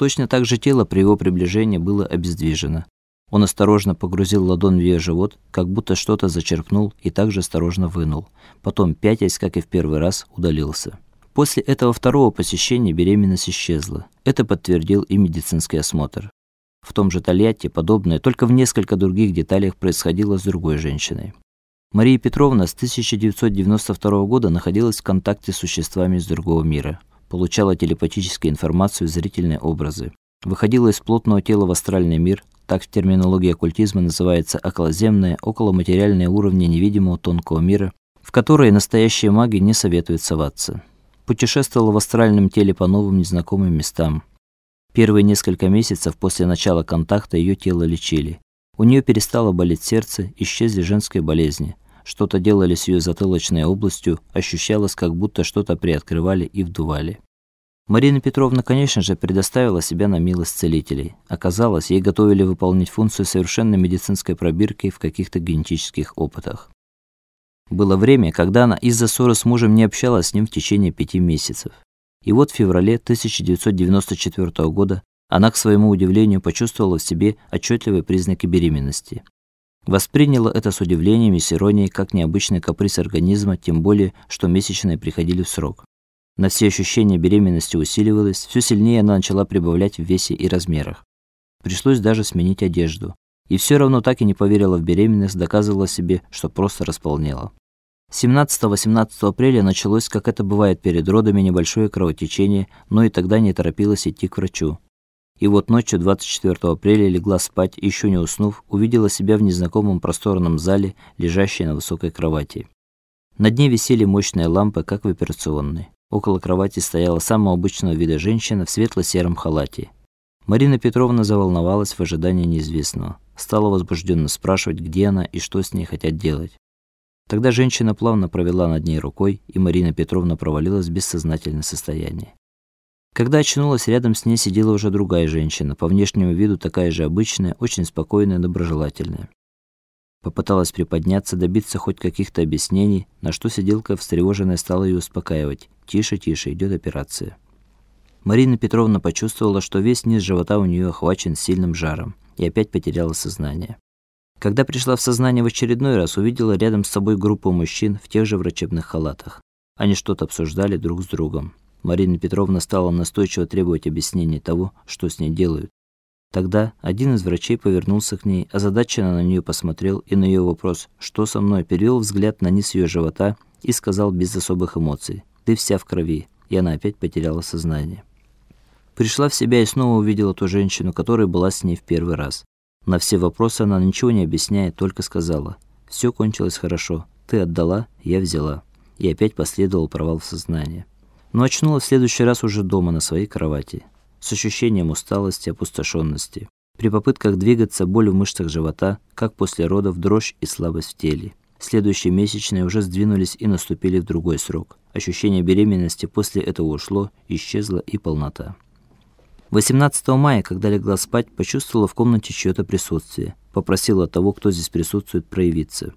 Точно так же тело при его приближении было обездвижено. Он осторожно погрузил ладонь в ее живот, как будто что-то зачерпнул и также осторожно вынул. Потом, пятясь, как и в первый раз, удалился. После этого второго посещения беременность исчезла. Это подтвердил и медицинский осмотр. В том же Тольятти подобное, только в несколько других деталях происходило с другой женщиной. Мария Петровна с 1992 года находилась в контакте с существами из другого мира, получала телепатическую информацию и зрительные образы, выходила из плотного тела в астральный мир, так в терминологии оккультизма называется околоземные, околоматериальные уровни невидимого тонкого мира, в которые настоящие маги не советуют соваться. Путешествовала в астральном теле по новым незнакомым местам. Первые несколько месяцев после начала контакта ее тело лечили. У нее перестало болеть сердце, исчезли женские болезни. Что-то делали с ее затылочной областью, ощущалось, как будто что-то приоткрывали и вдували. Марина Петровна, конечно же, предоставила себя на милость целителей. Оказалось, ей готовили выполнить функцию совершенной медицинской пробирки в каких-то генетических опытах. Было время, когда она из-за ссоры с мужем не общалась с ним в течение пяти месяцев. И вот в феврале 1994 года она, к своему удивлению, почувствовала в себе отчетливые признаки беременности. Восприняла это с удивлением и с иронией, как необычный каприз организма, тем более, что месячные приходили в срок. На все ощущения беременности усиливалось, все сильнее она начала прибавлять в весе и размерах. Пришлось даже сменить одежду. И все равно так и не поверила в беременность, доказывала себе, что просто располнела. 17-18 апреля началось, как это бывает перед родами, небольшое кровотечение, но и тогда не торопилась идти к врачу. И вот ночью 24 апреля легла спать, еще не уснув, увидела себя в незнакомом просторном зале, лежащей на высокой кровати. Над ней висели мощные лампы, как в операционной. Около кровати стояла самого обычного вида женщина в светло-сером халате. Марина Петровна заволновалась в ожидании неизвестного. Стала возбужденно спрашивать, где она и что с ней хотят делать. Тогда женщина плавно провела над ней рукой, и Марина Петровна провалилась в бессознательное состояние. Когда очнулась, рядом с ней сидела уже другая женщина, по внешнему виду такая же обычная, очень спокойная, доброжелательная. Попыталась приподняться, добиться хоть каких-то объяснений, на что сиделка встревоженная стала ее успокаивать. Тише, тише, идет операция. Марина Петровна почувствовала, что весь низ живота у нее охвачен сильным жаром, и опять потеряла сознание. Когда пришла в сознание в очередной раз, увидела рядом с собой группу мужчин в тех же врачебных халатах. Они что-то обсуждали друг с другом. Марина Петровна стала настойчиво требовать объяснений того, что с ней делают. Тогда один из врачей повернулся к ней, озадаченно на нее посмотрел и на ее вопрос: "Что со мной?" перевел взгляд на низ ее живота и сказал без особых эмоций: "Ты вся в крови". И она опять потеряла сознание. Пришла в себя и снова увидела ту женщину, которая была с ней в первый раз. На все вопросы она ничего не объясняя, только сказала: «Все кончилось хорошо. Ты отдала, я взяла". И опять последовал провал в сознание. Но очнулась в следующий раз уже дома на своей кровати с ощущением усталости, опустошенности. При попытках двигаться боль в мышцах живота, как после родов дрожь и слабость в теле. Следующие месячные уже сдвинулись и наступили в другой срок. Ощущение беременности после этого ушло, исчезла и полнота. 18 мая, когда легла спать, почувствовала в комнате чьё-то присутствие. Попросила того, кто здесь присутствует, проявиться.